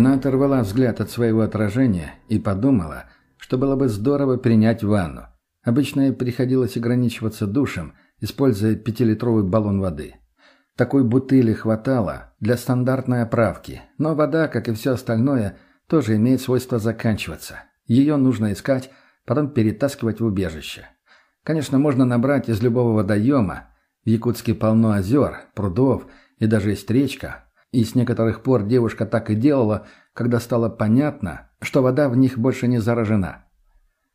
Она оторвала взгляд от своего отражения и подумала, что было бы здорово принять ванну. Обычно ей приходилось ограничиваться душем, используя пятилитровый баллон воды. Такой бутыли хватало для стандартной оправки, но вода, как и все остальное, тоже имеет свойство заканчиваться. Ее нужно искать, потом перетаскивать в убежище. Конечно, можно набрать из любого водоема. В Якутске полно озер, прудов и даже есть речка. И с некоторых пор девушка так и делала, когда стало понятно, что вода в них больше не заражена.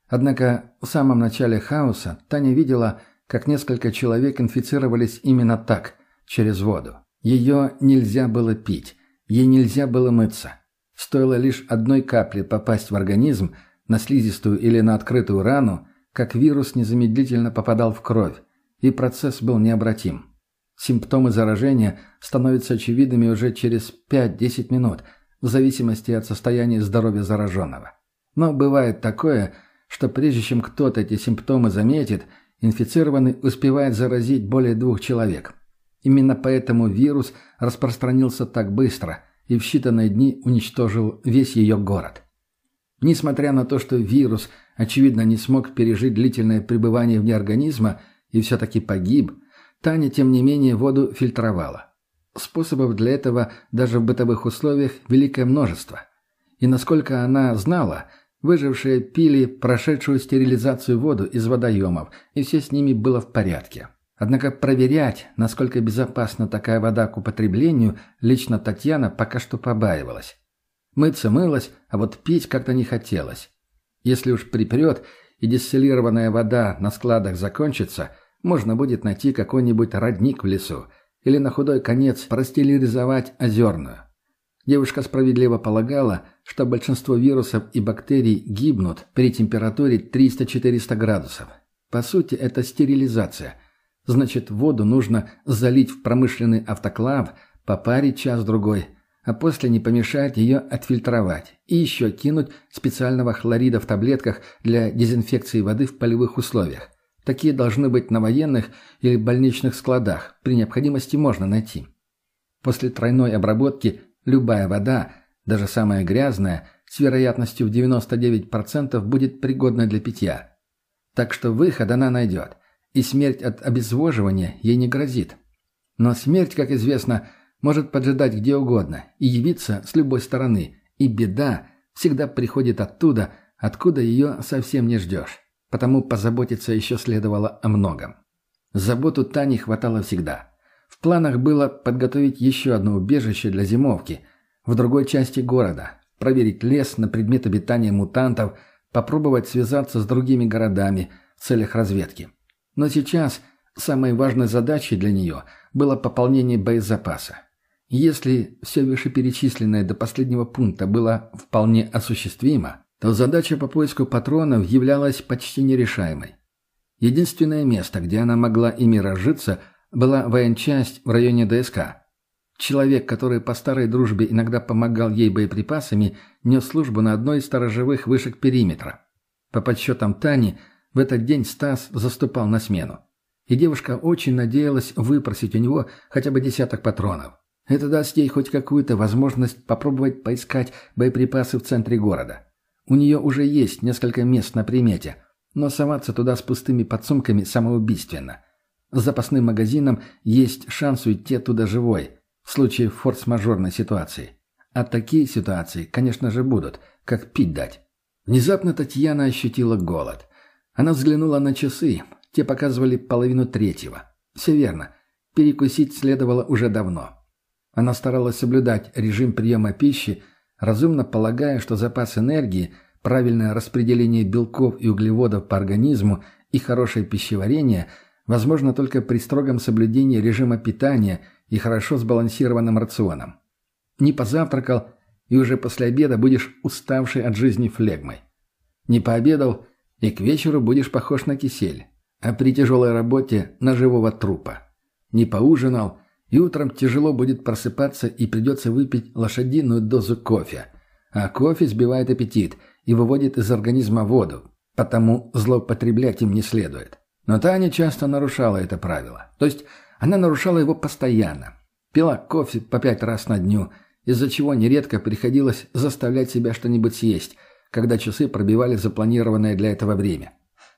Однако в самом начале хаоса Таня видела, как несколько человек инфицировались именно так, через воду. Ее нельзя было пить, ей нельзя было мыться. Стоило лишь одной капли попасть в организм, на слизистую или на открытую рану, как вирус незамедлительно попадал в кровь, и процесс был необратим. Симптомы заражения становятся очевидными уже через 5-10 минут, в зависимости от состояния здоровья зараженного. Но бывает такое, что прежде чем кто-то эти симптомы заметит, инфицированный успевает заразить более двух человек. Именно поэтому вирус распространился так быстро и в считанные дни уничтожил весь ее город. Несмотря на то, что вирус, очевидно, не смог пережить длительное пребывание вне организма и все-таки погиб, Таня, тем не менее, воду фильтровала. Способов для этого даже в бытовых условиях великое множество. И насколько она знала, выжившие пили прошедшую стерилизацию воду из водоемов, и все с ними было в порядке. Однако проверять, насколько безопасна такая вода к употреблению, лично Татьяна пока что побаивалась. Мыться мылась, а вот пить как-то не хотелось. Если уж припрет и дистиллированная вода на складах закончится, можно будет найти какой-нибудь родник в лесу или на худой конец простерилизовать озерную. Девушка справедливо полагала, что большинство вирусов и бактерий гибнут при температуре 300-400 градусов. По сути, это стерилизация. Значит, воду нужно залить в промышленный автоклав, попарить час-другой, а после не помешает ее отфильтровать и еще кинуть специального хлорида в таблетках для дезинфекции воды в полевых условиях. Такие должны быть на военных или больничных складах, при необходимости можно найти. После тройной обработки любая вода, даже самая грязная, с вероятностью в 99% будет пригодна для питья. Так что выход она найдет, и смерть от обезвоживания ей не грозит. Но смерть, как известно, может поджидать где угодно и явиться с любой стороны, и беда всегда приходит оттуда, откуда ее совсем не ждешь. Потому позаботиться еще следовало о многом. Заботу Тани хватало всегда. В планах было подготовить еще одно убежище для зимовки в другой части города, проверить лес на предмет обитания мутантов, попробовать связаться с другими городами в целях разведки. Но сейчас самой важной задачей для нее было пополнение боезапаса. Если все вышеперечисленное до последнего пункта было вполне осуществимо, то задача по поиску патронов являлась почти нерешаемой. Единственное место, где она могла ими разжиться, была военчасть в районе ДСК. Человек, который по старой дружбе иногда помогал ей боеприпасами, нес службу на одной из сторожевых вышек периметра. По подсчетам Тани, в этот день Стас заступал на смену. И девушка очень надеялась выпросить у него хотя бы десяток патронов. Это даст ей хоть какую-то возможность попробовать поискать боеприпасы в центре города. У нее уже есть несколько мест на примете, но соваться туда с пустыми подсумками самоубийственно. С запасным магазином есть шанс уйти оттуда живой, в случае форс-мажорной ситуации. А такие ситуации, конечно же, будут, как пить дать. Внезапно Татьяна ощутила голод. Она взглянула на часы, те показывали половину третьего. Все верно, перекусить следовало уже давно. Она старалась соблюдать режим приема пищи, разумно полагая, что запас энергии, правильное распределение белков и углеводов по организму и хорошее пищеварение возможно только при строгом соблюдении режима питания и хорошо сбалансированным рационом. Не позавтракал, и уже после обеда будешь уставший от жизни флегмой. Не пообедал, и к вечеру будешь похож на кисель, а при тяжелой работе – на живого трупа. Не поужинал – и утром тяжело будет просыпаться и придется выпить лошадиную дозу кофе. А кофе сбивает аппетит и выводит из организма воду, потому злоупотреблять им не следует. Но Таня часто нарушала это правило. То есть она нарушала его постоянно. Пила кофе по пять раз на дню из-за чего нередко приходилось заставлять себя что-нибудь съесть, когда часы пробивали запланированное для этого время.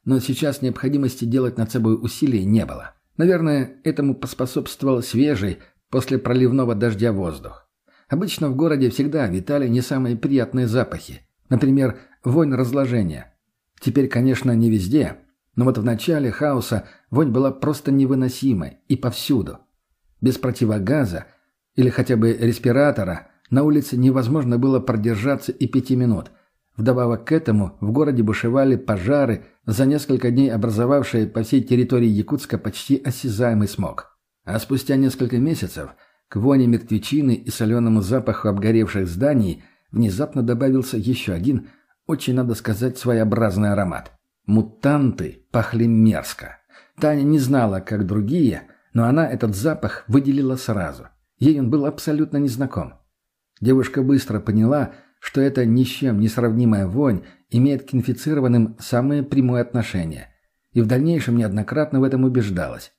Но сейчас необходимости делать над собой усилий не было. Наверное, этому поспособствовал свежий, после проливного дождя воздух. Обычно в городе всегда витали не самые приятные запахи. Например, вонь разложения. Теперь, конечно, не везде, но вот в начале хаоса вонь была просто невыносимой и повсюду. Без противогаза или хотя бы респиратора на улице невозможно было продержаться и пяти минут. Вдобавок к этому в городе бушевали пожары, за несколько дней образовавшие по всей территории Якутска почти осязаемый смог. А спустя несколько месяцев к воне мертвечины и соленому запаху обгоревших зданий внезапно добавился еще один, очень, надо сказать, своеобразный аромат. Мутанты пахли мерзко. Таня не знала, как другие, но она этот запах выделила сразу. Ей он был абсолютно незнаком. Девушка быстро поняла, что эта ни с чем не сравнимая вонь имеет к инфицированным самое прямое отношение. И в дальнейшем неоднократно в этом убеждалась.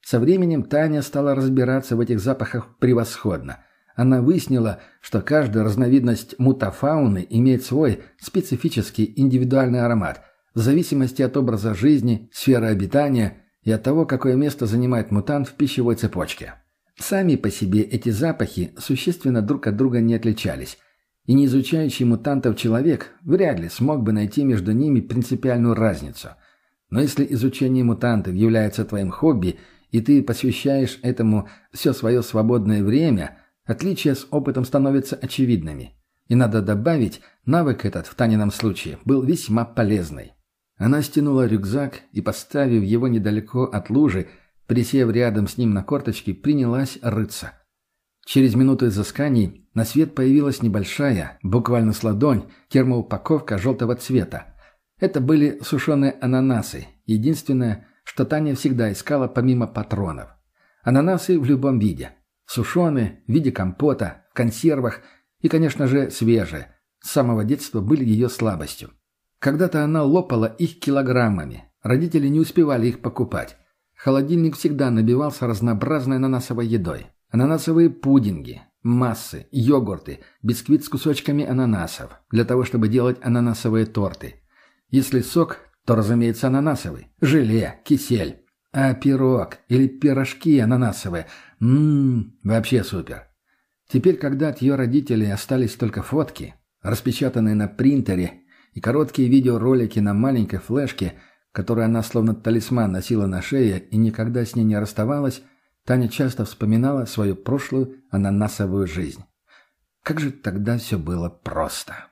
Со временем Таня стала разбираться в этих запахах превосходно – она выяснила, что каждая разновидность мутафауны имеет свой специфический индивидуальный аромат, в зависимости от образа жизни, сферы обитания и от того, какое место занимает мутант в пищевой цепочке. Сами по себе эти запахи существенно друг от друга не отличались, и не изучающий мутантов человек вряд ли смог бы найти между ними принципиальную разницу. Но если изучение мутантов является твоим хобби, и ты посвящаешь этому все свое свободное время – Отличия с опытом становятся очевидными. И надо добавить, навык этот в Танином случае был весьма полезный. Она стянула рюкзак и, поставив его недалеко от лужи, присев рядом с ним на корточки, принялась рыться. Через минуту изысканий на свет появилась небольшая, буквально с ладонь, термоупаковка желтого цвета. Это были сушеные ананасы, единственное, что Таня всегда искала помимо патронов. Ананасы в любом виде – Сушеные, в виде компота, в консервах и, конечно же, свежие. С самого детства были ее слабостью. Когда-то она лопала их килограммами. Родители не успевали их покупать. Холодильник всегда набивался разнообразной ананасовой едой. Ананасовые пудинги, массы, йогурты, бисквит с кусочками ананасов, для того, чтобы делать ананасовые торты. Если сок, то, разумеется, ананасовый. Желе, кисель. А пирог или пирожки ананасовые – Ммм, вообще супер. Теперь, когда от ее родителей остались только фотки, распечатанные на принтере, и короткие видеоролики на маленькой флешке, которую она словно талисман носила на шее и никогда с ней не расставалась, Таня часто вспоминала свою прошлую ананасовую жизнь. Как же тогда все было просто.